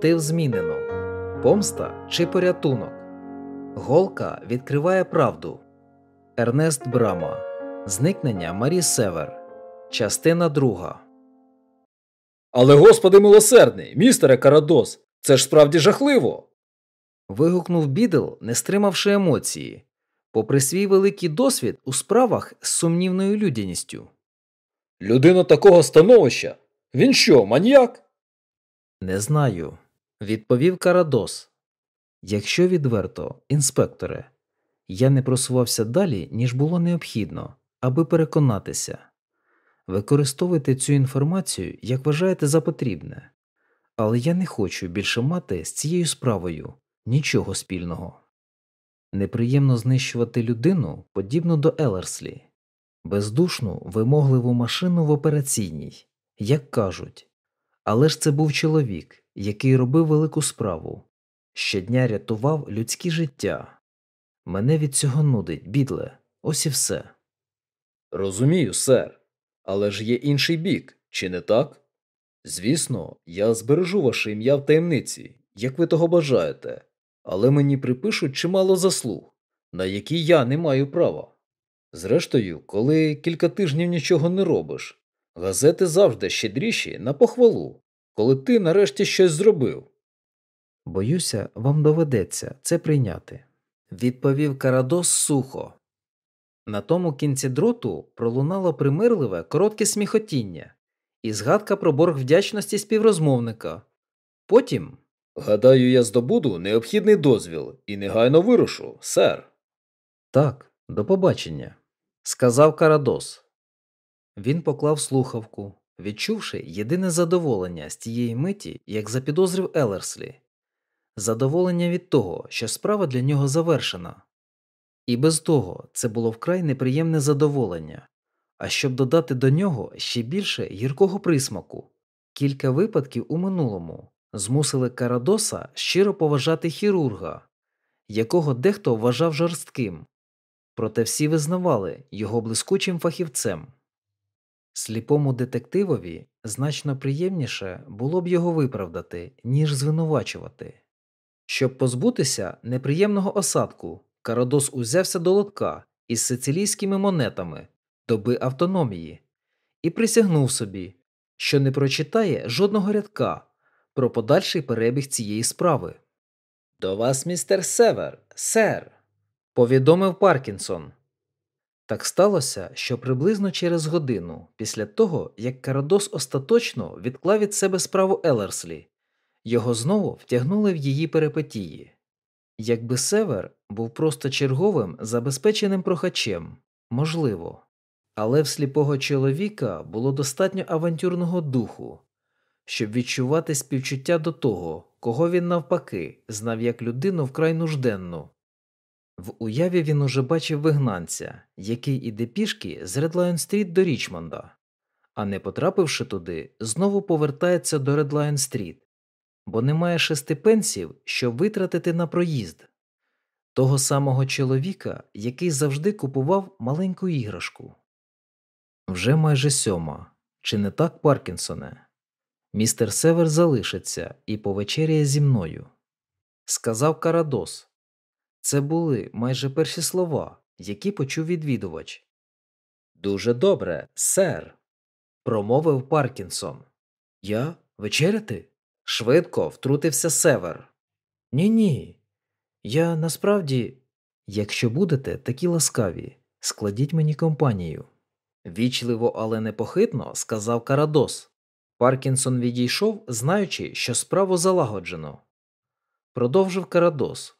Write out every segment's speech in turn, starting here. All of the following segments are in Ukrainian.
Мотив змінено помста чи порятунок. Голка відкриває правду. Ернест Брама. Зникнення Марі Север. Частина друга. Але господи милосердний, містере Карадос, це ж справді жахливо. Вигукнув Бідл, не стримавши емоції, попри свій великий досвід у справах з сумнівною людяністю. Людина такого становища. Він що, маніяк? Не знаю, відповів Карадос. Якщо відверто, інспекторе, я не просувався далі, ніж було необхідно, аби переконатися. Використовуйте цю інформацію, як вважаєте за потрібне, але я не хочу більше мати з цією справою нічого спільного. Неприємно знищувати людину, подібну до Елерслі, бездушну, вимогливу машину в операційній, як кажуть. Але ж це був чоловік, який робив велику справу, щодня рятував людські життя. Мене від цього нудить, бідле, ось і все. Розумію, сер. Але ж є інший бік, чи не так? Звісно, я збережу ваше ім'я в таємниці, як ви того бажаєте, але мені припишуть чимало заслуг, на які я не маю права. Зрештою, коли кілька тижнів нічого не робиш, газети завжди щедріші на похвалу, коли ти нарешті щось зробив. Боюся, вам доведеться це прийняти, відповів Карадос сухо. На тому кінці дроту пролунало примирливе коротке сміхотіння і згадка про борг вдячності співрозмовника. Потім. Гадаю, я здобуду необхідний дозвіл і негайно вирушу, сер. Так, до побачення, сказав Карадос. Він поклав слухавку, відчувши єдине задоволення з тієї миті, як запідозрив Елерслі задоволення від того, що справа для нього завершена. І без того це було вкрай неприємне задоволення, а щоб додати до нього ще більше гіркого присмаку, кілька випадків у минулому змусили Карадоса щиро поважати хірурга, якого дехто вважав жорстким, проте всі визнавали його блискучим фахівцем. Сліпому детективові значно приємніше було б його виправдати, ніж звинувачувати. Щоб позбутися неприємного осадку, Карадос узявся до лотка із сицилійськими монетами доби автономії і присягнув собі, що не прочитає жодного рядка про подальший перебіг цієї справи. До вас, містер Север, сер, повідомив Паркінсон. Так сталося, що приблизно через годину після того, як Карадос остаточно відклав від себе справу Елерслі, його знову втягнули в її перипетії. Якби Север був просто черговим забезпеченим прохачем, можливо, але в сліпого чоловіка було достатньо авантюрного духу, щоб відчувати співчуття до того, кого він навпаки знав як людину вкрай нужденну. В уяві він уже бачив вигнанця, який іде пішки з Редлайн Стріт до Річмонда, а не потрапивши туди, знову повертається до Редлайн Стріт, бо немає шести пенсів, щоб витратити на проїзд того самого чоловіка, який завжди купував маленьку іграшку. Вже майже сьома, чи не так, Паркінсоне? Містер Север залишиться і повечеряє зі мною. Сказав Карадос. Це були майже перші слова, які почув відвідувач. Дуже добре, сер, промовив Паркінсон. Я вечеряти? Швидко втрутився Север. Ні, ні. Я насправді, якщо будете такі ласкаві, складіть мені компанію. Вічливо, але непохитно сказав Карадос. Паркінсон відійшов, знаючи, що справу залагоджено. Продовжив Карадос.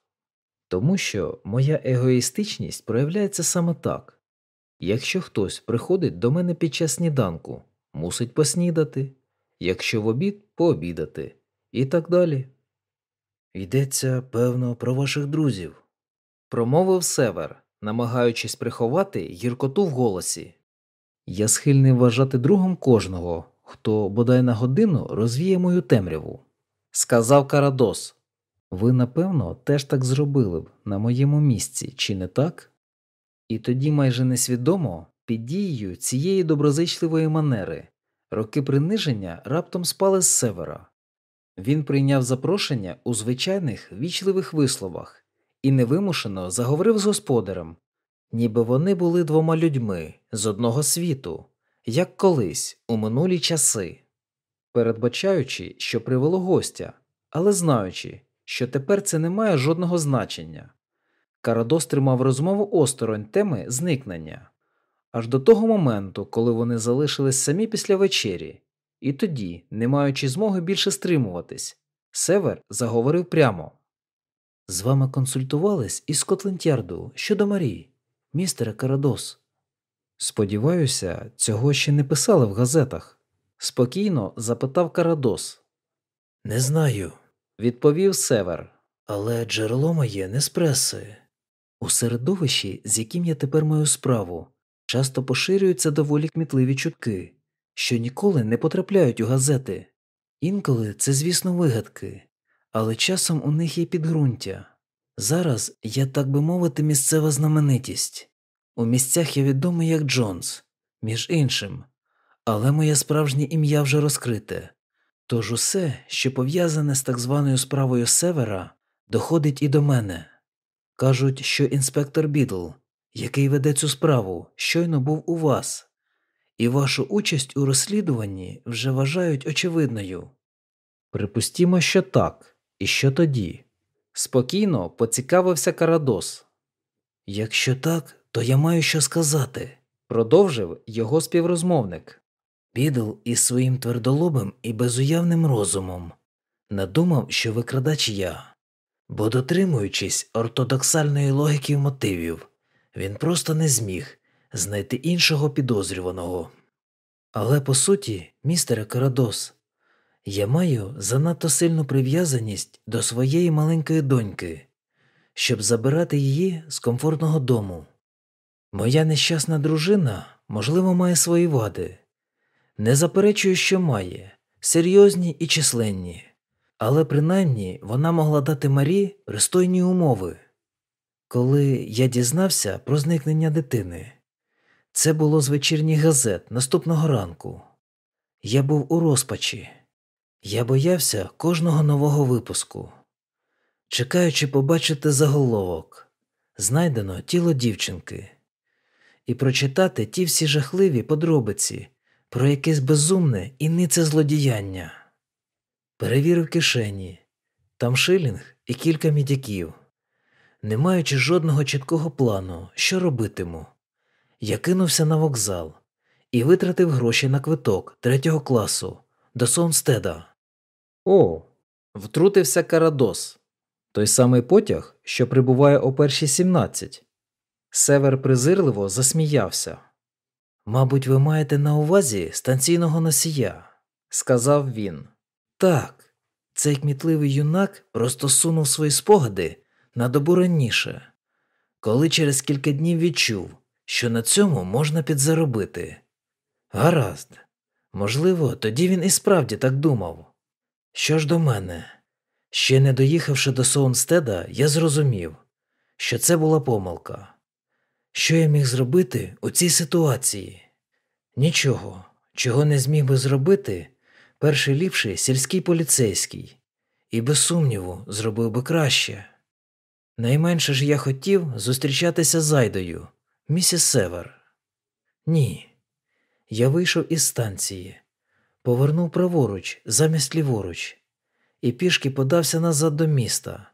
Тому що моя егоїстичність проявляється саме так. Якщо хтось приходить до мене під час сніданку, мусить поснідати, якщо в обід пообідати, і так далі. Йдеться, певно, про ваших друзів, промовив Север, намагаючись приховати гіркоту в голосі. Я схильний вважати другом кожного, хто бодай на годину розвіє мою темряву, сказав Карадос. Ви, напевно, теж так зробили б на моєму місці, чи не так? І тоді майже несвідомо, під дією цієї доброзичливої манери, роки приниження раптом спали з севера. Він прийняв запрошення у звичайних вічливих висловах і невимушено заговорив з господарем, ніби вони були двома людьми з одного світу, як колись у минулі часи, передбачаючи, що привело гостя, але знаючи, що тепер це не має жодного значення. Карадос тримав розмову осторонь теми зникнення аж до того моменту, коли вони залишились самі після вечері, і тоді, не маючи змоги більше стримуватись, Север заговорив прямо. З вами консультувались із Скотленд-Ярду щодо Марії, містере Карадос. Сподіваюся, цього ще не писали в газетах. Спокійно запитав Карадос. Не знаю, відповів Север, але джерело моє не з преси. У середовищі, з яким я тепер маю справу, часто поширюються доволі кмітливі чутки, що ніколи не потрапляють у газети. Інколи це, звісно, вигадки, але часом у них є підґрунтя. Зараз я, так би мовити, місцева знаменитість. У місцях я відомий як Джонс, між іншим, але моє справжнє ім'я вже розкрите. Тож усе, що пов'язане з так званою справою Севера, доходить і до мене. Кажуть, що інспектор Бідл, який веде цю справу, щойно був у вас, і вашу участь у розслідуванні вже вважають очевидною. Припустімо, що так, і що тоді? Спокійно поцікавився Карадос. Якщо так, то я маю що сказати, продовжив його співрозмовник. Бідл із своїм твердолобим і безуявним розумом надумав, що викрадач я, бо, дотримуючись ортодоксальної логіки мотивів, він просто не зміг знайти іншого підозрюваного. Але по суті, містере Карадос, я маю занадто сильну прив'язаність до своєї маленької доньки, щоб забирати її з комфортного дому. Моя нещасна дружина, можливо, має свої вади. Не заперечую, що має, серйозні і численні, але принаймні вона могла дати Марі пристойні умови. Коли я дізнався про зникнення дитини, це було з вечірніх газет наступного ранку. Я був у розпачі, я боявся кожного нового випуску. Чекаючи побачити заголовок, знайдено тіло дівчинки, і прочитати ті всі жахливі подробиці про якесь безумне і нице злодіяння. Перевірив кишені, там шилінг і кілька мідяків. Не маючи жодного чіткого плану, що робитиму, я кинувся на вокзал і витратив гроші на квиток третього класу до Сонстеда. О, втрутився Карадос, той самий потяг, що прибуває о першій сімнадцять. Север презирливо засміявся. Мабуть, ви маєте на увазі станційного носія, сказав він. Так, цей кмітливий юнак просто сунув свої спогади на добу раніше, коли через кілька днів відчув, що на цьому можна підзаробити. Гаразд, можливо, тоді він і справді так думав. Що ж до мене, ще не доїхавши до Соунстеда, я зрозумів, що це була помилка. Що я міг зробити у цій ситуації? Нічого, чого не зміг би зробити перший ліпший сільський поліцейський, і без сумніву зробив би краще. Найменше ж я хотів зустрічатися з Айдою, місіс Север. Ні. Я вийшов із станції, повернув праворуч замість ліворуч, і пішки подався назад до міста.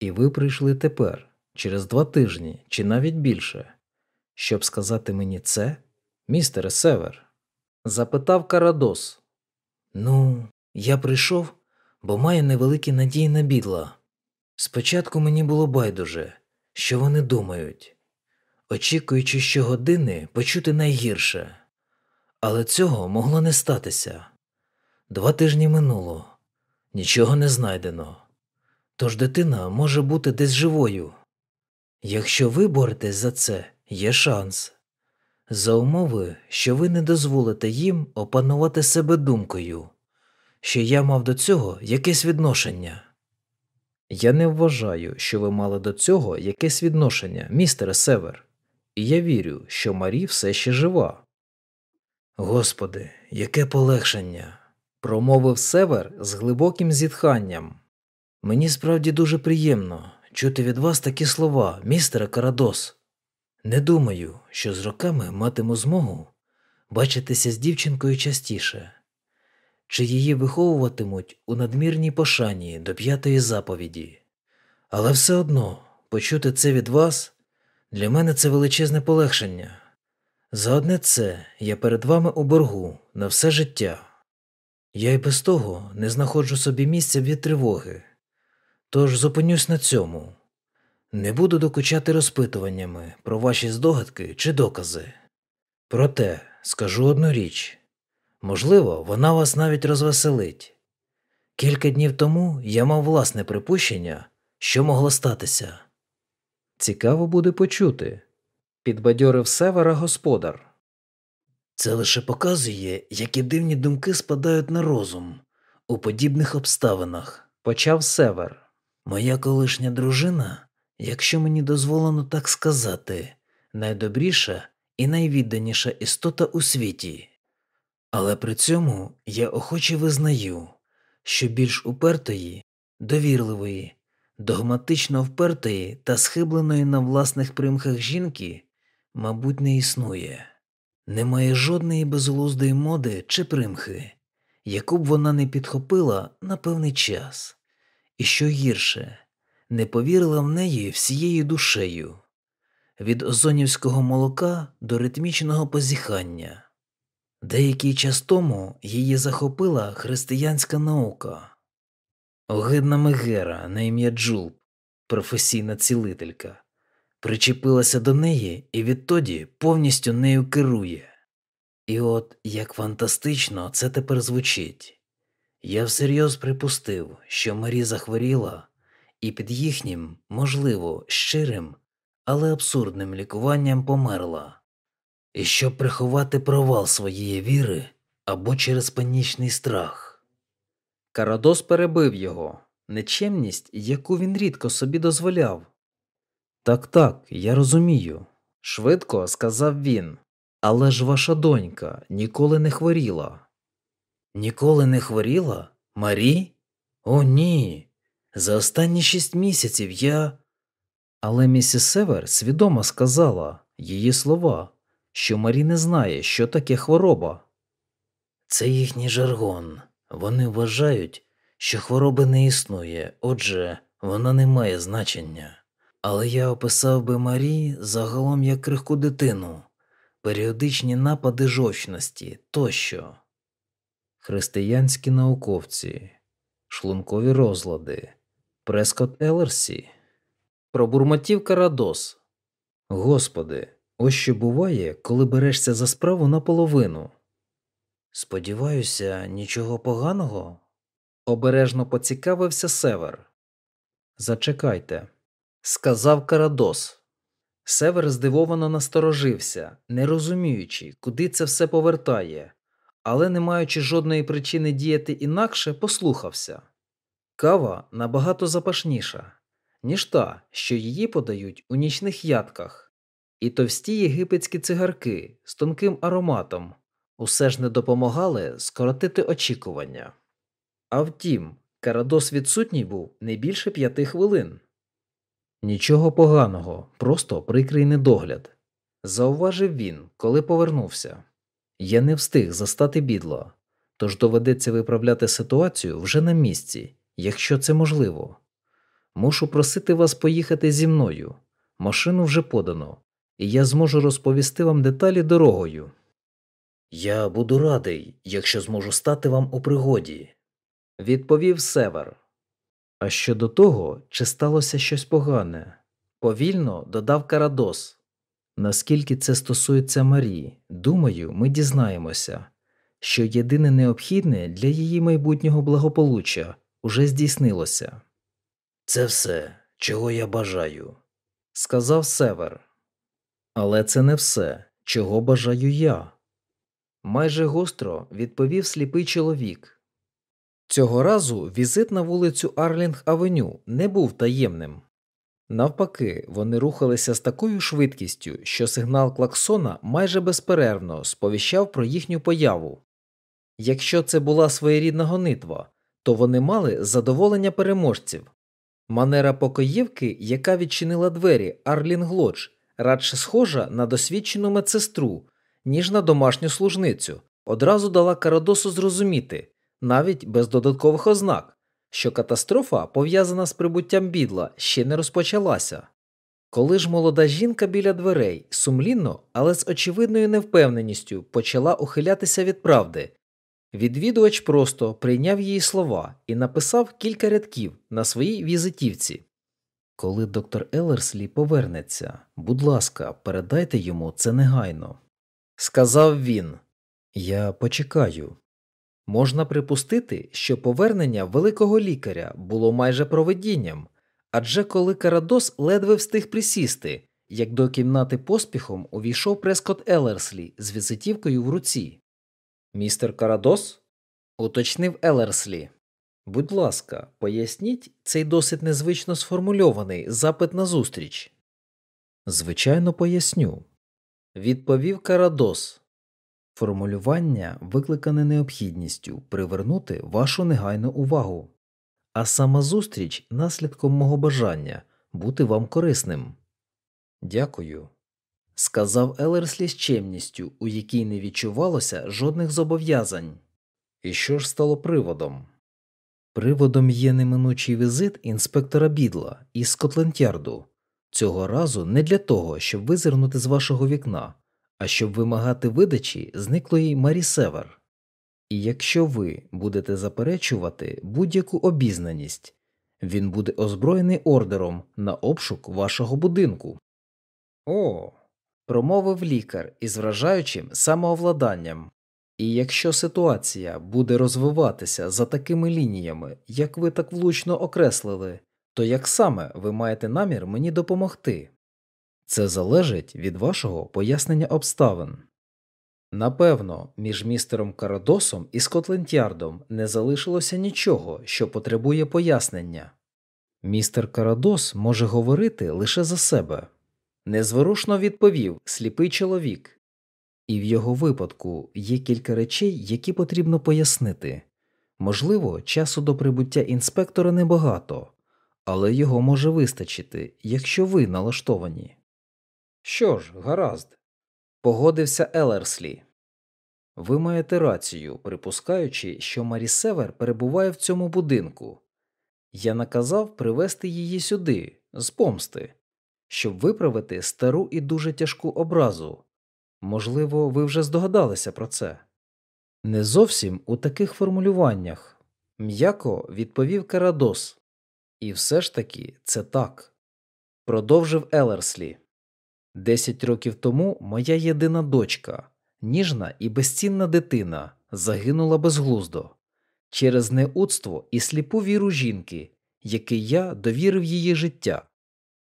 І ви прийшли тепер, через два тижні, чи навіть більше, щоб сказати мені це, містере Север? запитав Карадос. Ну, я прийшов, бо маю невеликі надії на бідла. Спочатку мені було байдуже, що вони думають, очікуючи щогодини почути найгірше, але цього могло не статися. Два тижні минуло, нічого не знайдено. Тож дитина може бути десь живою. Якщо ви боретесь за це, є шанс. За умови, що ви не дозволите їм опанувати себе думкою, що я мав до цього якесь відношення. Я не вважаю, що ви мали до цього якесь відношення, містере Север, і я вірю, що Марі все ще жива. Господи, яке полегшення. промовив север з глибоким зітханням. Мені справді дуже приємно чути від вас такі слова, містере Карадос. Не думаю, що з роками матиму змогу бачитися з дівчинкою частіше, чи її виховуватимуть у надмірній пошані до п'ятої заповіді. Але все одно почути це від вас для мене це величезне полегшення. За одне це я перед вами у боргу на все життя. Я й без того не знаходжу собі місця від тривоги, тож зупинюсь на цьому. Не буду докучати розпитуваннями про ваші здогадки чи докази. Проте скажу одну річ можливо, вона вас навіть розвеселить. Кілька днів тому я мав власне припущення, що могло статися. Цікаво буде почути, підбадьорив севера господар. Це лише показує, які дивні думки спадають на розум у подібних обставинах, почав север. Моя колишня дружина, якщо мені дозволено так сказати, найдобріша і найвідданіша істота у світі. Але при цьому я охоче визнаю, що більш упертої, довірливої, догматично впертої та схибленої на власних примхах жінки, мабуть, не існує. Немає жодної безглуздої моди чи примхи, яку б вона не підхопила на певний час, і що гірше, не повірила в неї всією душею, від озонівського молока до ритмічного позіхання. Деякий час тому її захопила християнська наука, огидна Мегера на ім'я Джулб, професійна цілителька причепилася до неї і відтоді повністю нею керує. І от як фантастично це тепер звучить. Я всерйоз припустив, що Марі захворіла, і під їхнім, можливо, щирим, але абсурдним лікуванням померла, і щоб приховати провал своєї віри або через панічний страх. Карадос перебив його, нечемність, яку він рідко собі дозволяв, так, так, я розумію, швидко сказав він. Але ж ваша донька ніколи не хворіла. Ніколи не хворіла? Марі? О, ні. За останні шість місяців я. Але місіс Север свідомо сказала її слова, що Марі не знає, що таке хвороба. Це їхній жаргон. Вони вважають, що хвороби не існує, отже, вона не має значення. Але я описав би Марі загалом як крихку дитину, періодичні напади жовчності тощо, християнські науковці, шлункові розлади, Прескот Елерсі, пробурмотів Карадос. Господи, ось що буває, коли берешся за справу наполовину. Сподіваюся, нічого поганого? обережно поцікавився Север. Зачекайте сказав Карадос. Север здивовано насторожився, не розуміючи, куди це все повертає, але, не маючи жодної причини діяти інакше, послухався. Кава набагато запашніша, ніж та, що її подають у нічних ядках, і товсті єгипетські цигарки з тонким ароматом усе ж не допомагали скоротити очікування. А втім, Карадос відсутній був не більше п'яти хвилин. Нічого поганого, просто прикрий недогляд, зауважив він, коли повернувся. Я не встиг застати бідло, тож доведеться виправляти ситуацію вже на місці, якщо це можливо. Мушу просити вас поїхати зі мною. Машину вже подано, і я зможу розповісти вам деталі дорогою. Я буду радий, якщо зможу стати вам у пригоді, відповів Север. А щодо того, чи сталося щось погане, повільно додав Карадос. Наскільки це стосується Марії, думаю, ми дізнаємося, що єдине необхідне для її майбутнього благополуччя уже здійснилося. Це все, чого я бажаю, сказав Север. Але це не все, чого бажаю я. Майже гостро відповів сліпий чоловік. Цього разу візит на вулицю Арлінг Авеню не був таємним. Навпаки, вони рухалися з такою швидкістю, що сигнал клаксона майже безперервно сповіщав про їхню появу. Якщо це була своєрідна гонитва, то вони мали задоволення переможців. Манера покоївки, яка відчинила двері Арлін Глодж, радше схожа на досвідчену медсестру, ніж на домашню служницю, одразу дала Карадосу зрозуміти, навіть без додаткових ознак, що катастрофа, пов'язана з прибуттям бідла, ще не розпочалася. Коли ж молода жінка біля дверей сумлінно, але з очевидною невпевненістю почала ухилятися від правди, відвідувач просто прийняв її слова і написав кілька рядків на своїй візитівці. Коли доктор Елерслі повернеться, будь ласка, передайте йому це негайно. Сказав він. Я почекаю. Можна припустити, що повернення великого лікаря було майже проведінням, адже коли Карадос ледве встиг присісти, як до кімнати поспіхом увійшов Прескот Елерслі з візитівкою в руці. Містер Карадос? уточнив Елерслі. Будь ласка, поясніть цей досить незвично сформульований запит на зустріч. Звичайно, поясню, відповів Карадос. Формулювання викликане необхідністю привернути вашу негайну увагу, а сама зустріч наслідком мого бажання бути вам корисним. Дякую, сказав Елерслі з чемністю, у якій не відчувалося жодних зобов'язань. І що ж стало приводом? Приводом є неминучий візит інспектора бідла із Скотленд-Ярду. Цього разу не для того, щоб визирнути з вашого вікна, а щоб вимагати видачі зниклої Марі Север. І якщо ви будете заперечувати будь-яку обізнаність, він буде озброєний ордером на обшук вашого будинку. О, промовив лікар із вражаючим самоовладанням. І якщо ситуація буде розвиватися за такими лініями, як ви так влучно окреслили, то як саме ви маєте намір мені допомогти? Це залежить від вашого пояснення обставин. Напевно, між містером Карадосом і Скотленд-Ярдом не залишилося нічого, що потребує пояснення. Містер Карадос може говорити лише за себе, незворушно відповів сліпий чоловік. І в його випадку є кілька речей, які потрібно пояснити. Можливо, часу до прибуття інспектора небагато, але його може вистачити, якщо ви налаштовані. Що ж, гаразд, погодився Елерслі. Ви маєте рацію, припускаючи, що Марі Север перебуває в цьому будинку. Я наказав привезти її сюди, з помсти, щоб виправити стару і дуже тяжку образу. Можливо, ви вже здогадалися про це. Не зовсім у таких формулюваннях, м'яко відповів Карадос. І все ж таки це так. Продовжив Елерслі. Десять років тому моя єдина дочка, ніжна і безцінна дитина, загинула безглуздо через неудство і сліпу віру жінки, який я довірив її життя.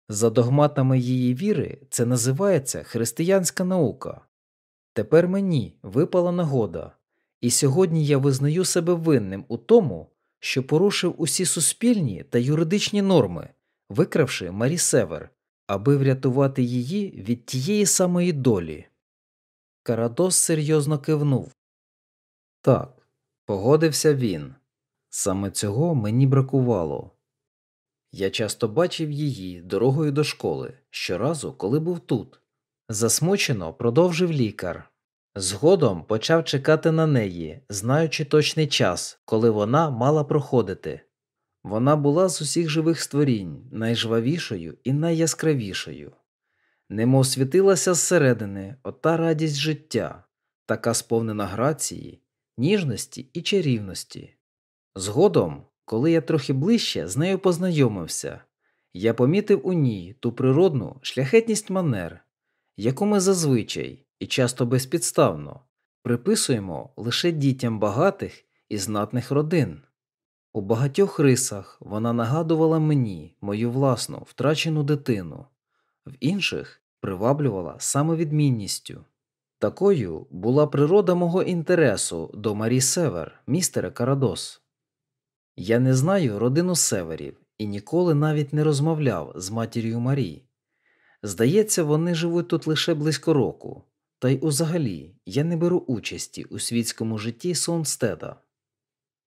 За догматами її віри це називається християнська наука. Тепер мені випала нагода, і сьогодні я визнаю себе винним у тому, що порушив усі суспільні та юридичні норми, викравши Марі Север, аби врятувати її від тієї самої долі. Карадос серйозно кивнув. Так, погодився він. Саме цього мені бракувало. Я часто бачив її дорогою до школи щоразу, коли був тут. Засмучено продовжив лікар. Згодом почав чекати на неї, знаючи точний час, коли вона мала проходити. Вона була з усіх живих створінь найжвавішою і найяскравішою, немов світилася зсередини ота радість життя, така сповнена грації, ніжності і чарівності. Згодом, коли я трохи ближче з нею познайомився, я помітив у ній ту природну шляхетність манер, яку ми зазвичай і часто безпідставно приписуємо лише дітям багатих і знатних родин. У багатьох рисах вона нагадувала мені мою власну втрачену дитину, в інших приваблювала самовідмінністю. Такою була природа мого інтересу до Марі Север, містера Карадос. Я не знаю родину северів і ніколи навіть не розмовляв з матір'ю Марі. Здається, вони живуть тут лише близько року, та й узагалі я не беру участі у світському житті Сонстеда.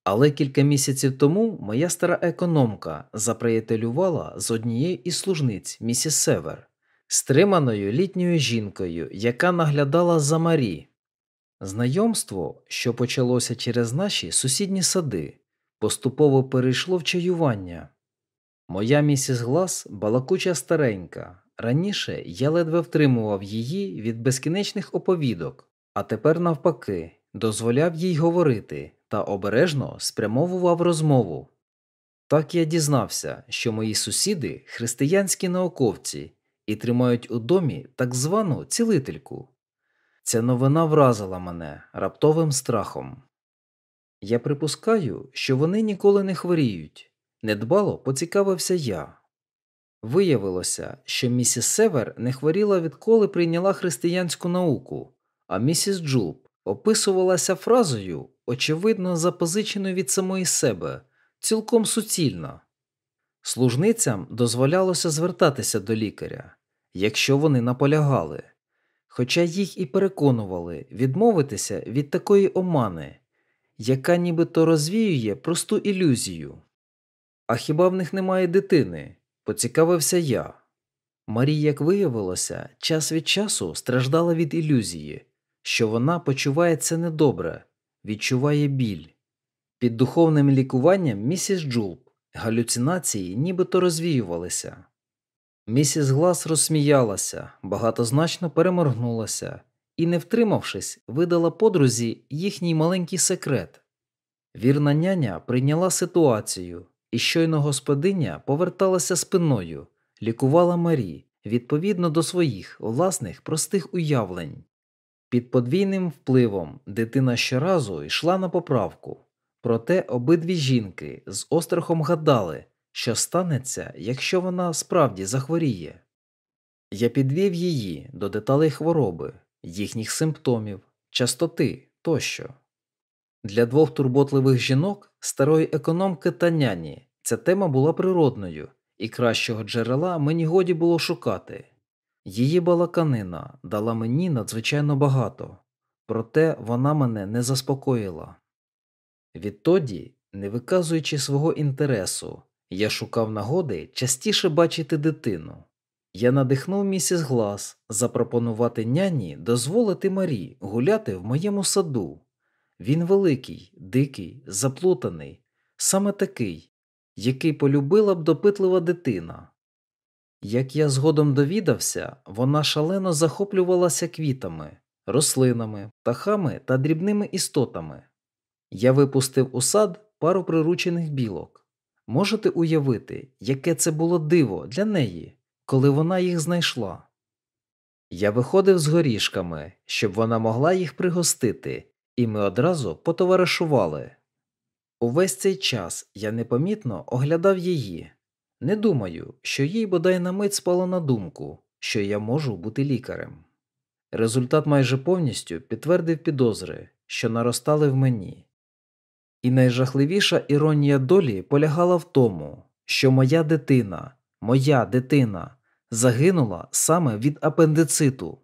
Але кілька місяців тому моя стара економка заприятелювала з однією із служниць місіс Север, стриманою літньою жінкою, яка наглядала за Марі. Знайомство, що почалося через наші сусідні сади, поступово перейшло в чаювання. Моя місіс Глас балакуча старенька. Раніше я ледве втримував її від безкінечних оповідок, а тепер, навпаки, дозволяв їй говорити та обережно спрямовував розмову. Так я дізнався, що мої сусіди християнські науковці і тримають у домі так звану цілительку. Ця новина вразила мене раптовим страхом. Я припускаю, що вони ніколи не хворіють. Недбало поцікавився я. Виявилося, що місіс Север не хворіла відколи прийняла християнську науку, а місіс Джулп описувалася фразою, очевидно, запозиченою від самої себе, цілком суцільно. Служницям дозволялося звертатися до лікаря, якщо вони наполягали, хоча їх і переконували відмовитися від такої омани, яка нібито розвіює просту ілюзію. А хіба в них немає дитини? Поцікавився я. Марі, як виявилося, час від часу страждала від ілюзії, що вона почувається недобре, відчуває біль. Під духовним лікуванням місіс Джулп галюцинації нібито розвіювалися. Місіс Глас розсміялася, багатозначно переморгнулася і, не втримавшись, видала подрузі їхній маленький секрет. Вірна няня прийняла ситуацію, і щойно господиня поверталася спиною, лікувала Марі відповідно до своїх власних простих уявлень. Під подвійним впливом дитина щоразу йшла на поправку, проте обидві жінки з острахом гадали, що станеться, якщо вона справді захворіє. Я підвів її до деталей хвороби, їхніх симптомів, частоти тощо. Для двох турботливих жінок, старої економки та няні, ця тема була природною, і кращого джерела мені годі було шукати. Її балаканина дала мені надзвичайно багато, проте вона мене не заспокоїла. Відтоді, не виказуючи свого інтересу, я шукав нагоди частіше бачити дитину. Я надихнув місіс Глас запропонувати няні дозволити Марі гуляти в моєму саду. Він великий, дикий, заплутаний, саме такий, який полюбила б допитлива дитина. Як я згодом довідався, вона шалено захоплювалася квітами, рослинами, птахами та дрібними істотами. Я випустив у сад пару приручених білок. Можете уявити, яке це було диво для неї, коли вона їх знайшла. Я виходив з горішками, щоб вона могла їх пригостити, і ми одразу потоваришували. Увесь цей час я непомітно оглядав її. Не думаю, що їй бодай на мить спало на думку, що я можу бути лікарем. Результат майже повністю підтвердив підозри, що наростали в мені. І найжахливіша іронія долі полягала в тому, що моя дитина, моя дитина загинула саме від апендициту.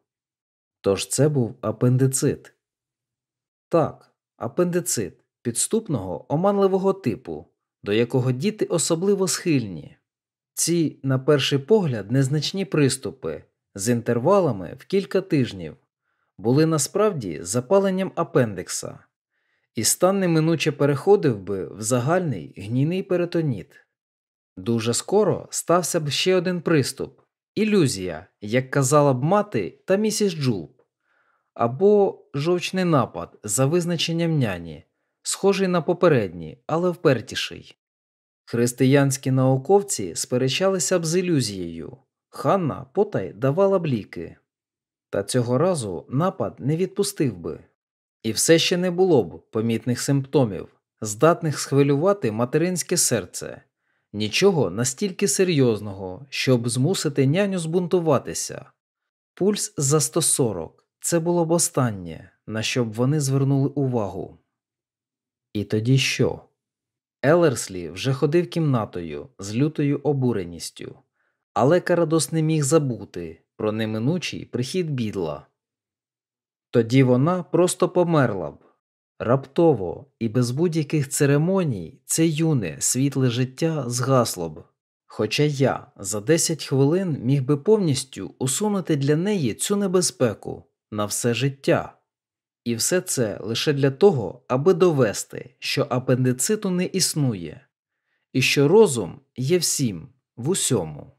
Тож це був апендицит. Так, апендицит підступного оманливого типу, до якого діти особливо схильні. Ці, на перший погляд, незначні приступи з інтервалами в кілька тижнів були насправді запаленням апендикса, і стан неминуче переходив би в загальний гнійний перитоніт. Дуже скоро стався б ще один приступ ілюзія, як казала б мати та місіс Джулп, або жовчний напад за визначенням няні, схожий на попередній, але впертіший. Християнські науковці сперечалися б з ілюзією, Ханна потай давала б ліки. Та цього разу напад не відпустив би, і все ще не було б помітних симптомів, здатних схвилювати материнське серце, нічого настільки серйозного, щоб змусити няню збунтуватися. Пульс за 140 це було б останнє, на що б вони звернули увагу. І тоді що? Елерслі вже ходив кімнатою з лютою обуреністю, але Карадос не міг забути про неминучий прихід бідла. Тоді вона просто померла б. Раптово і без будь-яких церемоній це юне, світле життя згасло б. Хоча я за 10 хвилин міг би повністю усунути для неї цю небезпеку на все життя. І все це лише для того, аби довести, що апендициту не існує, і що розум є всім в усьому.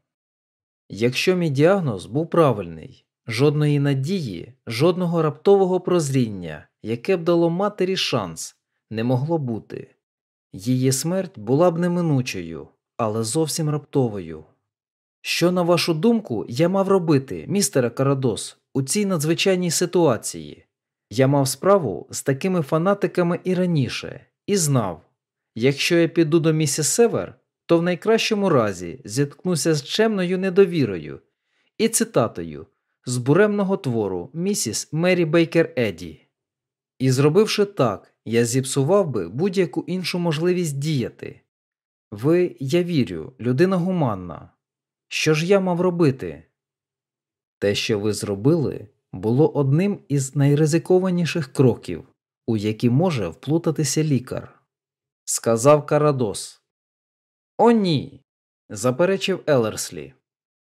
Якщо мій діагноз був правильний, жодної надії, жодного раптового прозріння, яке б дало матері шанс, не могло бути. Її смерть була б неминучою, але зовсім раптовою. Що, на вашу думку, я мав робити, містере Карадос, у цій надзвичайній ситуації? Я мав справу з такими фанатиками і раніше, і знав, якщо я піду до місіс Север, то в найкращому разі зіткнуся з чемною недовірою і цитатою з буремного твору місіс Мері Бейкер Еді. І зробивши так, я зіпсував би будь-яку іншу можливість діяти. Ви, я вірю, людина гуманна. Що ж я мав робити? Те, що ви зробили, було одним із найризикованіших кроків, у які може вплутатися лікар, сказав Карадос. О, ні, заперечив Елерслі.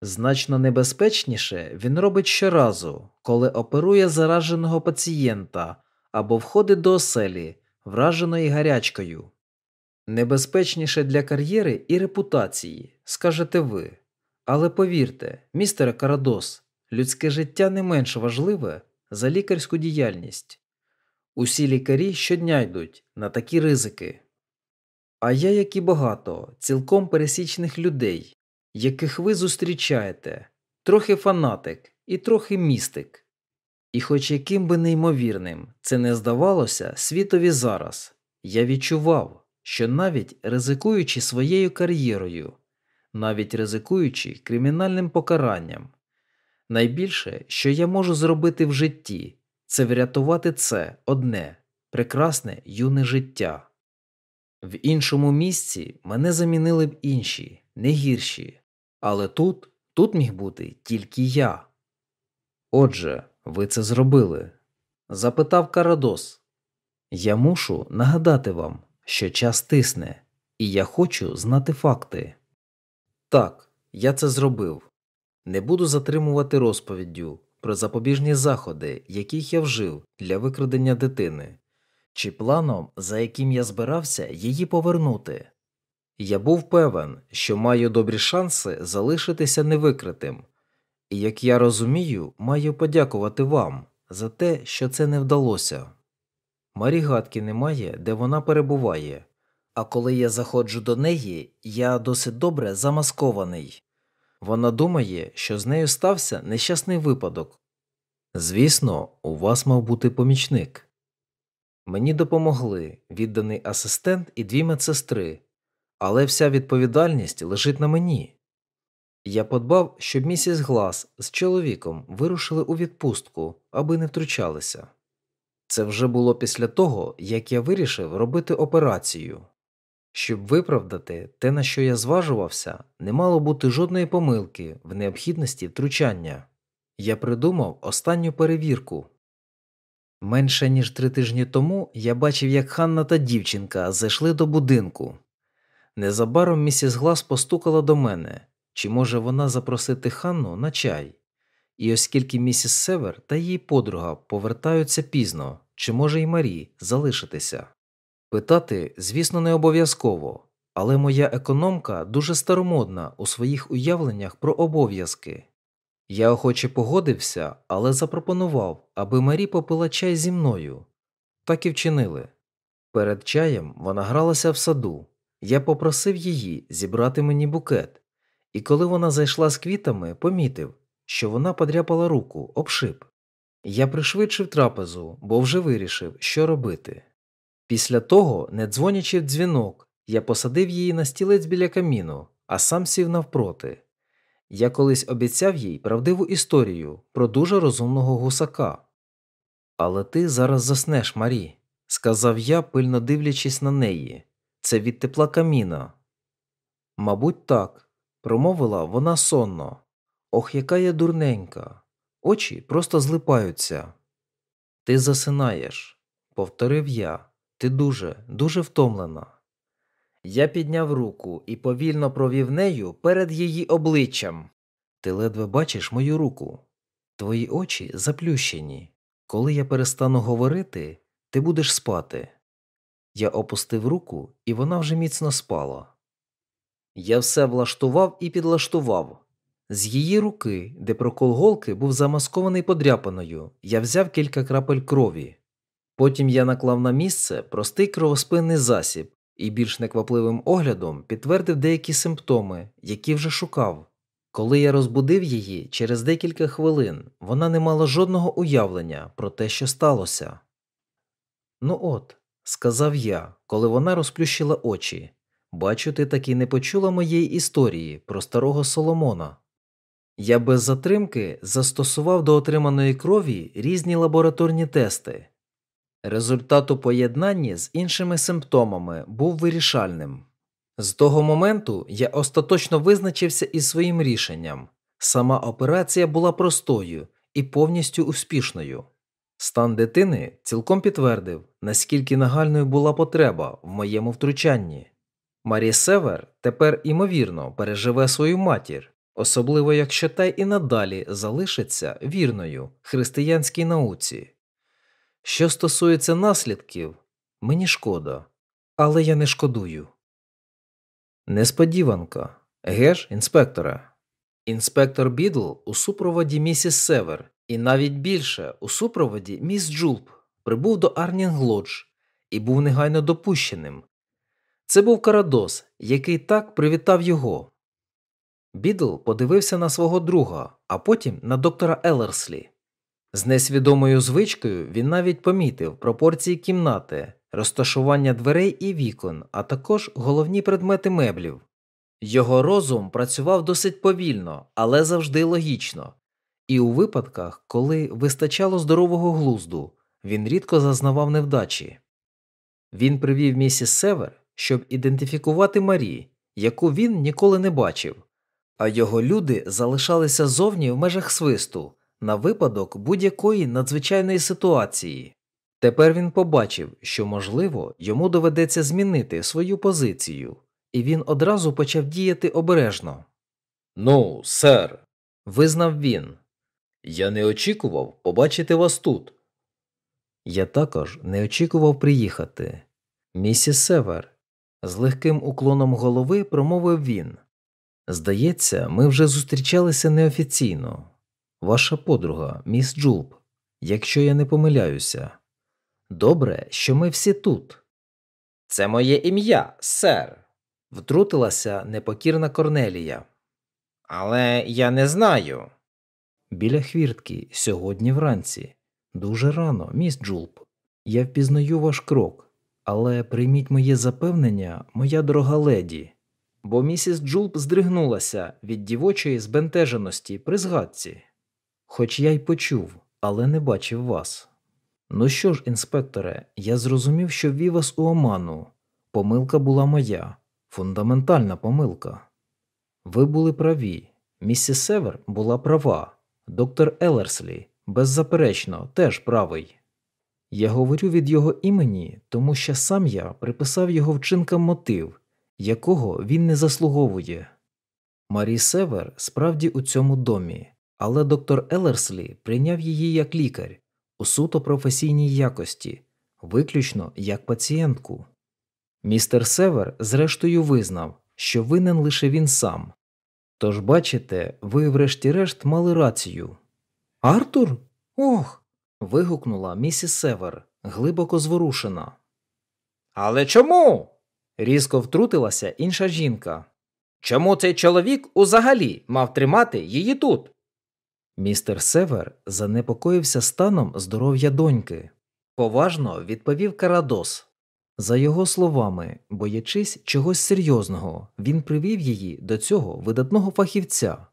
Значно небезпечніше він робить щоразу, коли оперує зараженого пацієнта або входить до оселі, враженої гарячкою. Небезпечніше для кар'єри і репутації, скажете ви. Але повірте, містере Карадос, людське життя не менш важливе за лікарську діяльність. Усі лікарі щодня йдуть на такі ризики. А я, як і багато, цілком пересічних людей, яких ви зустрічаєте, трохи фанатик і трохи містик. І хоч яким би неймовірним це не здавалося світові зараз, я відчував, що навіть ризикуючи своєю кар'єрою, навіть ризикуючи кримінальним покаранням, найбільше, що я можу зробити в житті, це врятувати це одне прекрасне юне життя. В іншому місці мене замінили б інші, не гірші, але тут, тут міг бути тільки я. Отже, ви це зробили? запитав Карадос. Я мушу нагадати вам, що час тисне, і я хочу знати факти. Так, я це зробив. Не буду затримувати розповіддю про запобіжні заходи, яких я вжив для викрадення дитини, чи планом, за яким я збирався її повернути. Я був певен, що маю добрі шанси залишитися невикритим, і, як я розумію, маю подякувати вам за те, що це не вдалося. Марі гадки немає, де вона перебуває, а коли я заходжу до неї, я досить добре замаскований. Вона думає, що з нею стався нещасний випадок. Звісно, у вас мав бути помічник. Мені допомогли відданий асистент і дві медсестри, але вся відповідальність лежить на мені. Я подбав, щоб місіс Глас з чоловіком вирушили у відпустку, аби не втручалися. Це вже було після того, як я вирішив робити операцію. Щоб виправдати те, на що я зважувався, не мало бути жодної помилки в необхідності втручання. Я придумав останню перевірку. Менше ніж три тижні тому я бачив, як Ханна та дівчинка зайшли до будинку. Незабаром місіс Глас постукала до мене, чи може вона запросити Ханну на чай. І оскільки місіс Север та її подруга повертаються пізно, чи може й Марі залишитися. Питати, звісно, не обов'язково, але моя економка дуже старомодна у своїх уявленнях про обов'язки. Я охоче погодився, але запропонував, аби Марі попила чай зі мною. Так і вчинили. Перед чаєм вона гралася в саду. Я попросив її зібрати мені букет, і коли вона зайшла з квітами, помітив, що вона подряпала руку, обшип. Я пришвидшив трапезу, бо вже вирішив, що робити. Після того, не дзвонячи в дзвінок, я посадив її на стілець біля каміну, а сам сів навпроти. Я колись обіцяв їй правдиву історію про дуже розумного гусака. Але ти зараз заснеш, Марі, сказав я, пильно дивлячись на неї. Це від тепла каміна. Мабуть, так, промовила вона сонно. Ох, яка я дурненька. Очі просто злипаються. Ти засинаєш, повторив я. Ти дуже, дуже втомлена. Я підняв руку і повільно провів нею перед її обличчям. Ти ледве бачиш мою руку. Твої очі заплющені. Коли я перестану говорити, ти будеш спати. Я опустив руку, і вона вже міцно спала. Я все влаштував і підлаштував. З її руки, де прокол голки був замаскований подряпаною, я взяв кілька крапель крові. Потім я наклав на місце простий кровоспинний засіб і більш неквапливим оглядом підтвердив деякі симптоми, які вже шукав. Коли я розбудив її через декілька хвилин, вона не мала жодного уявлення про те, що сталося. Ну от, сказав я, коли вона розплющила очі. Бачу, ти таки не почула моєї історії про старого Соломона. Я без затримки застосував до отриманої крові різні лабораторні тести. Результат у поєднанні з іншими симптомами був вирішальним. З того моменту я остаточно визначився із своїм рішенням. Сама операція була простою і повністю успішною. Стан дитини цілком підтвердив, наскільки нагальною була потреба в моєму втручанні. Марі Север тепер імовірно переживе свою матір, особливо якщо та й і надалі залишиться вірною християнській науці. Що стосується наслідків, мені шкода, але я не шкодую. Несподіванка, еге ж, інспекторе. Інспектор Бідл у супроводі місіс Север, і навіть більше у супроводі міс Джулп прибув до Арнінг Лодж і був негайно допущеним. Це був Карадос, який так привітав його. Бідл подивився на свого друга, а потім на доктора Елерслі. З несвідомою звичкою він навіть помітив пропорції кімнати, розташування дверей і вікон, а також головні предмети меблів. Його розум працював досить повільно, але завжди логічно, і у випадках, коли вистачало здорового глузду, він рідко зазнавав невдачі. Він привів місіс Север, щоб ідентифікувати Марі, яку він ніколи не бачив, а його люди залишалися зовні в межах свисту на випадок будь-якої надзвичайної ситуації. Тепер він побачив, що, можливо, йому доведеться змінити свою позицію, і він одразу почав діяти обережно. Ну, сер, Визнав він. я не очікував побачити вас тут. Я також не очікував приїхати. Місіс Север, з легким уклоном голови промовив він. Здається, ми вже зустрічалися неофіційно. Ваша подруга, міс Джулп, якщо я не помиляюся. Добре, що ми всі тут. Це моє ім'я, сер. Втрутилася непокірна Корнелія. Але я не знаю. Біля хвіртки сьогодні вранці. Дуже рано, міс Джулп. Я впізнаю ваш крок, але прийміть моє запевнення, моя дорога леді. Бо місіс Джулп здригнулася від дівочої збентеженості при згадці. Хоч я й почув, але не бачив вас. Ну що ж, інспекторе, я зрозумів, що ввів вас у оману. Помилка була моя, фундаментальна помилка. Ви були праві. Місіс Север була права. Доктор Елерслі, беззаперечно, теж правий. Я говорю від його імені, тому що сам я приписав його вчинкам мотив, якого він не заслуговує. Марі Север справді у цьому домі, але доктор Елерслі прийняв її як лікар у суто професійній якості, виключно як пацієнтку. Містер Север, зрештою, визнав, що винен лише він сам. Тож, бачите, ви, врешті-решт, мали рацію. Артур? Ох. вигукнула місіс Север, глибоко зворушена. Але чому? Різко втрутилася інша жінка. Чому цей чоловік узагалі мав тримати її тут? Містер Север занепокоївся станом здоров'я доньки. Поважно відповів Карадос. За його словами, боячись чогось серйозного, він привів її до цього видатного фахівця.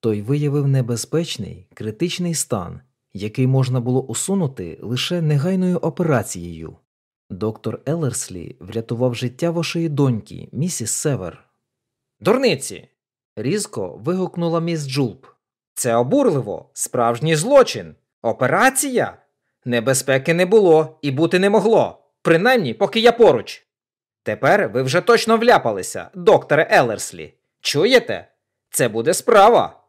Той виявив небезпечний критичний стан, який можна було усунути лише негайною операцією. Доктор Елерслі врятував життя вашої доньки, місіс Север. Дурниці. Різко вигукнула міс Джулп. Це обурливо, справжній злочин. Операція? Небезпеки не було і бути не могло, принаймні, поки я поруч. Тепер ви вже точно вляпалися, докторе Елерслі. Чуєте? Це буде справа.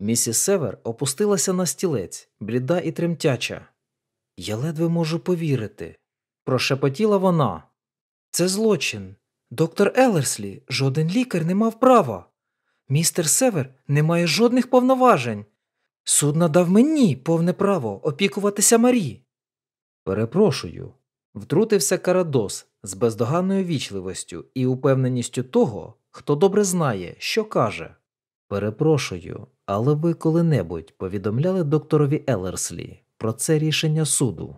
Місіс Север опустилася на стілець, бліда і тремтяча. Я ледве можу повірити, прошепотіла вона. Це злочин. Доктор Елерслі, жоден лікар не мав права. Містер Север не має жодних повноважень. Суд надав мені повне право опікуватися Марі. Перепрошую, втрутився Карадос з бездоганною вічливостю і упевненістю того, хто добре знає, що каже. Перепрошую, але ви коли-небудь повідомляли докторові Елерслі про це рішення суду?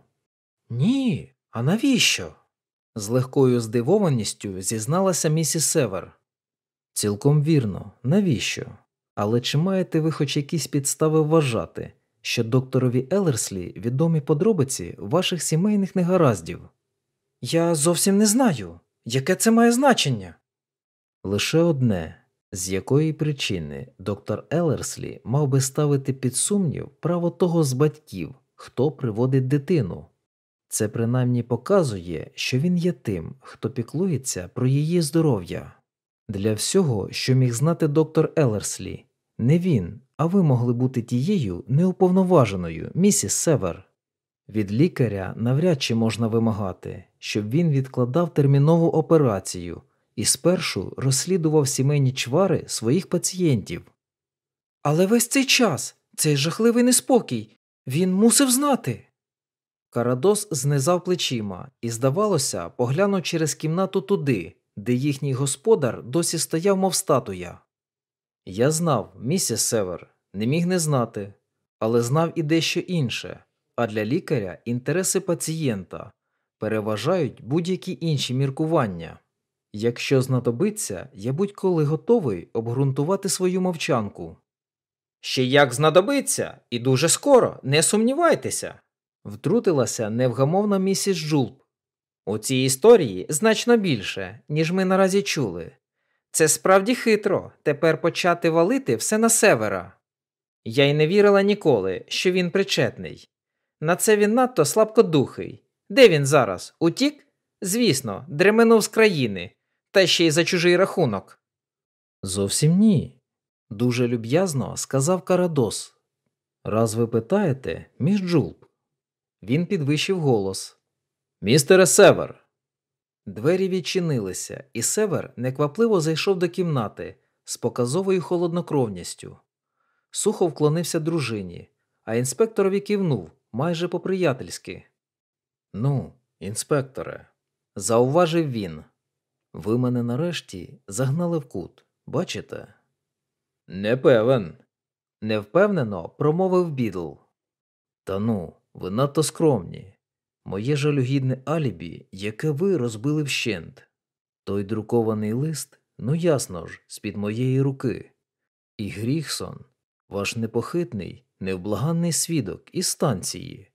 Ні, а навіщо? з легкою здивованістю зізналася місіс Север. Цілком вірно, навіщо? Але чи маєте ви хоч якісь підстави вважати, що докторові Елерслі відомі подробиці ваших сімейних негараздів? Я зовсім не знаю, яке це має значення. Лише одне з якої причини доктор Елерслі мав би ставити під сумнів право того з батьків, хто приводить дитину. Це принаймні показує, що він є тим, хто піклується про її здоров'я. Для всього, що міг знати доктор Елерслі, не він, а ви могли бути тією неуповноваженою, місіс Север. Від лікаря навряд чи можна вимагати, щоб він відкладав термінову операцію і спершу розслідував сімейні чвари своїх пацієнтів. Але весь цей час, цей жахливий неспокій, він мусив знати. Карадос знизав плечима і, здавалося, поглянув через кімнату туди, де їхній господар досі стояв, мов статуя. Я знав, місіс Север, не міг не знати, але знав і дещо інше, а для лікаря інтереси пацієнта переважають будь-які інші міркування. Якщо знадобиться, я будь-коли готовий обґрунтувати свою мовчанку. Ще як знадобиться, і дуже скоро, не сумнівайтеся. Втрутилася невгамовна місіс Джулп. У цій історії значно більше, ніж ми наразі чули. Це справді хитро тепер почати валити все на севера. Я й не вірила ніколи, що він причетний. На це він надто слабкодухий. Де він зараз? Утік? Звісно, дременув з країни, та ще й за чужий рахунок. Зовсім ні. Дуже люб'язно сказав Карадос. Раз ви питаєте, міс Джулп. Він підвищив голос. Містере Север. Двері відчинилися, і Север неквапливо зайшов до кімнати з показовою холоднокровністю. Сухо вклонився дружині, а інспекторові кивнув майже по-приятельськи. Ну, інспекторе, зауважив він. Ви мене нарешті загнали в кут, бачите? Не певен, невпевнено промовив бідл. Та ну, ви надто скромні. Моє жалюгідне алібі, яке ви розбили вщент. Той друкований лист, ну ясно ж, з-під моєї руки. І Гріхсон, ваш непохитний, невблаганний свідок із станції.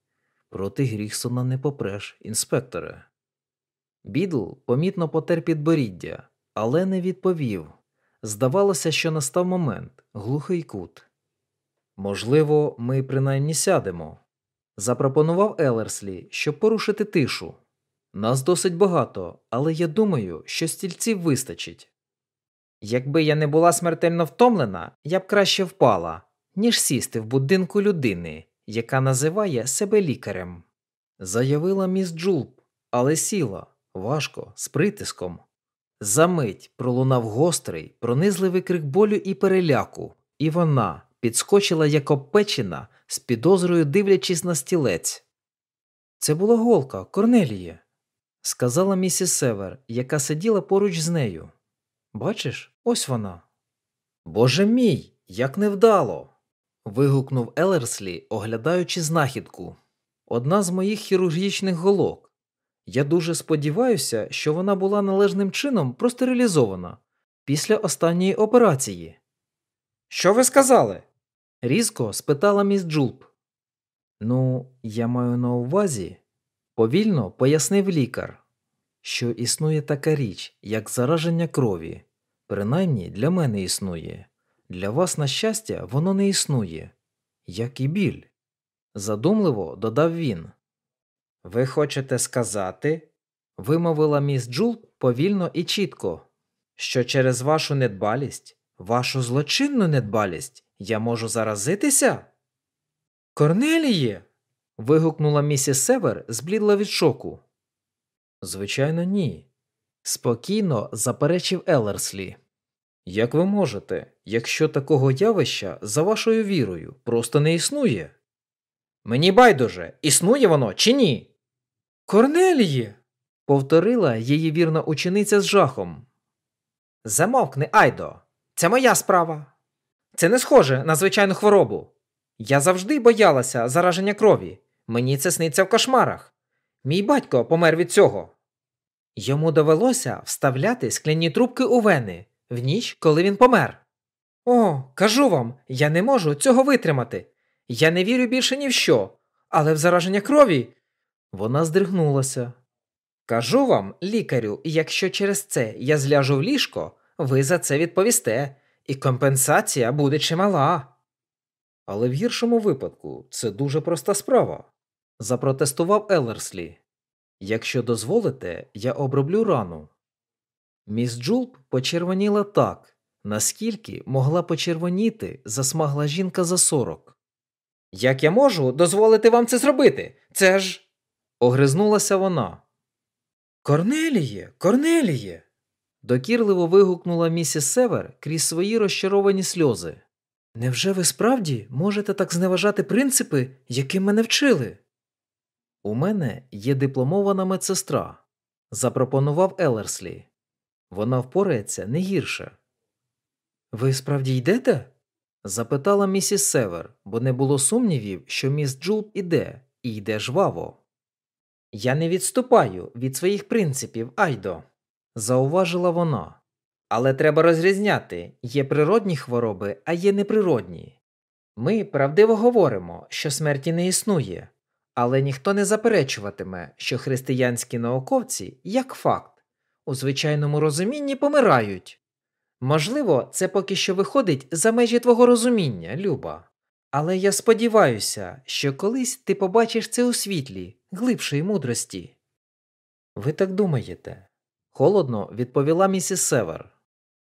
Проти Гріхсона не попреш, інспекторе. Бідл помітно потер підборіддя, але не відповів. Здавалося, що настав момент глухий кут. Можливо, ми принаймні сядемо. Запропонував Елерслі, щоб порушити тишу. Нас досить багато, але я думаю, що стільців вистачить. Якби я не була смертельно втомлена, я б краще впала, ніж сісти в будинку людини, яка називає себе лікарем. Заявила міс Джулп, але сіла важко, з притиском. Замить пролунав гострий, пронизливий крик болю і переляку, і вона підскочила як опечена, з підозрою дивлячись на стілець. Це була голка, Корнеліє, сказала місіс Север, яка сиділа поруч з нею. Бачиш, ось вона. Боже мій, як невдало. вигукнув Елерслі, оглядаючи знахідку. Одна з моїх хірургічних голок. Я дуже сподіваюся, що вона була належним чином простерилізована після останньої операції. Що ви сказали? Різко спитала міс Джулп. Ну, я маю на увазі, повільно пояснив лікар, що існує така річ, як зараження крові. Принаймні для мене існує. Для вас, на щастя, воно не існує, як і біль. Задумливо додав він. Ви хочете сказати, вимовила міс Джул повільно і чітко, що через вашу недбалість, вашу злочинну недбалість я можу заразитися? Корнеліє. вигукнула місіс Север, зблідла від шоку. Звичайно, ні. Спокійно заперечив Елерслі. Як ви можете, якщо такого явища за вашою вірою просто не існує? Мені байдуже, існує воно чи ні? Корнеліє. повторила її вірна учениця з жахом. Замовкни, Айдо, це моя справа. Це не схоже на звичайну хворобу. Я завжди боялася зараження крові. Мені це сниться в кошмарах. Мій батько помер від цього. Йому довелося вставляти скляні трубки у вени в ніч, коли він помер. О, кажу вам, я не можу цього витримати. Я не вірю більше ні в що, але в зараження крові. Вона здригнулася. Кажу вам, лікарю, якщо через це я зляжу в ліжко, ви за це відповісте, і компенсація буде чимала. Але в гіршому випадку це дуже проста справа, запротестував Елерслі. Якщо дозволите, я оброблю рану. Міс Джулп почервоніла так, наскільки могла почервоніти засмагла жінка за сорок. Як я можу дозволити вам це зробити? Це ж. огризнулася вона. Корнеліє, Корнеліє. Докірливо вигукнула місіс Север крізь свої розчаровані сльози. Невже ви справді можете так зневажати принципи, яким мене вчили? У мене є дипломована медсестра, запропонував Елерслі. Вона впорається не гірше. Ви справді йдете? запитала місіс Север, бо не було сумнівів, що міс Джулп іде і йде жваво. Я не відступаю від своїх принципів, Айдо, зауважила вона. Але треба розрізняти є природні хвороби, а є неприродні. Ми правдиво говоримо, що смерті не існує, але ніхто не заперечуватиме, що християнські науковці, як факт, у звичайному розумінні помирають. Можливо, це поки що виходить за межі твого розуміння, Люба. Але я сподіваюся, що колись ти побачиш це у світлі, глибшої мудрості. Ви так думаєте? Холодно відповіла місіс Север.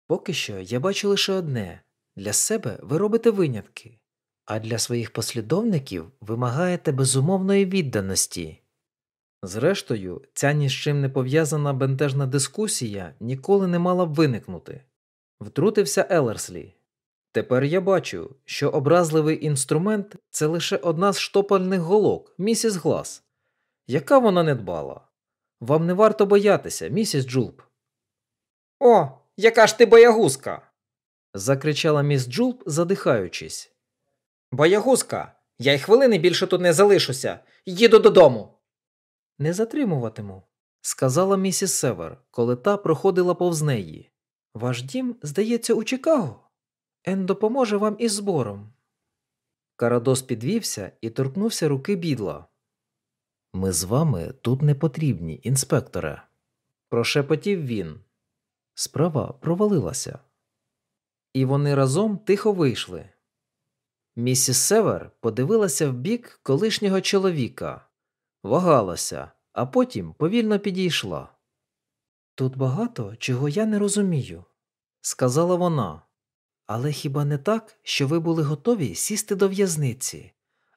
Поки що я бачу лише одне для себе ви робите винятки, а для своїх послідовників вимагаєте безумовної відданості. Зрештою, ця ні з чим не пов'язана бентежна дискусія ніколи не мала б виникнути. Втрутився Елерслі. Тепер я бачу, що образливий інструмент це лише одна з штопальних голок, місіс Глас. Яка вона не дбала? Вам не варто боятися, місіс Джулп. О, яка ж ти боягузка. закричала міс Джулп, задихаючись. Боягузка, я й хвилини більше тут не залишуся. Їду додому. Не затримуватиму, сказала місіс Север, коли та проходила повз неї. Ваш дім, здається, у Чикаго. Ен допоможе вам із збором. Карадос підвівся і торкнувся руки Бідла. Ми з вами тут не потрібні, інспекторе, прошепотів він. Справа провалилася. І вони разом тихо вийшли. Місіс Север подивилася в бік колишнього чоловіка, вагалася, а потім повільно підійшла. Тут багато чого я не розумію, сказала вона. Але хіба не так, що ви були готові сісти до в'язниці,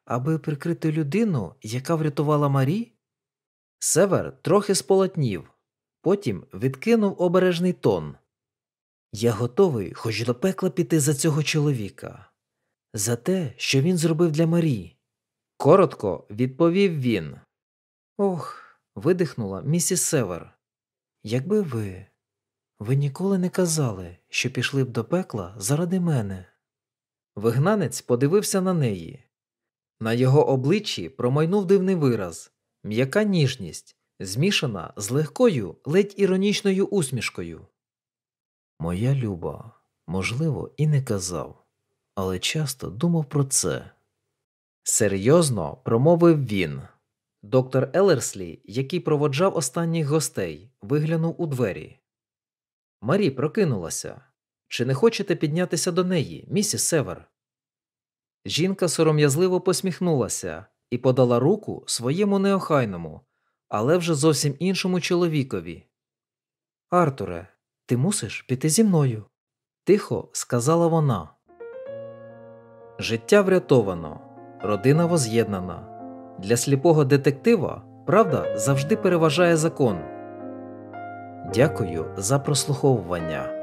аби прикрити людину, яка врятувала Марі? Север трохи сполотнів, потім відкинув обережний тон. Я готовий хоч до пекла піти за цього чоловіка, за те, що він зробив для Марі. Коротко відповів він. Ох, видихнула місіс Север. Якби ви. Ви ніколи не казали, що пішли б до пекла заради мене. Вигнанець подивився на неї. На його обличчі промайнув дивний вираз, м'яка ніжність, змішана з легкою, ледь іронічною усмішкою. Моя люба, можливо, і не казав, але часто думав про це. Серйозно промовив він. Доктор Елерслі, який проводжав останніх гостей, виглянув у двері. Марі прокинулася. Чи не хочете піднятися до неї, місіс Север? Жінка сором'язливо посміхнулася і подала руку своєму неохайному, але вже зовсім іншому чоловікові. Артуре, ти мусиш піти зі мною, тихо сказала вона. Життя врятовано, родина воз'єднана. Для сліпого детектива правда завжди переважає закон. Дякую за прослуховування.